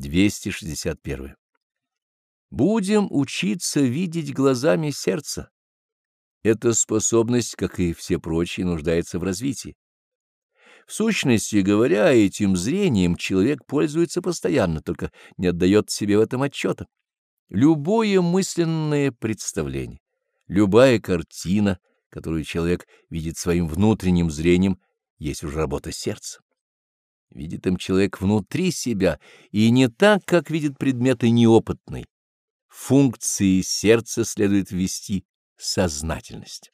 261. Будем учиться видеть глазами сердца. Эта способность, как и все прочие, нуждается в развитии. В сущности говоря, этим зрением человек пользуется постоянно, только не отдает себе в этом отчета. Любое мысленное представление, любая картина, которую человек видит своим внутренним зрением, есть уже работа сердца. Видит им человек внутри себя, и не так, как видит предметы неопытный. Функции сердца следует ввести сознательность.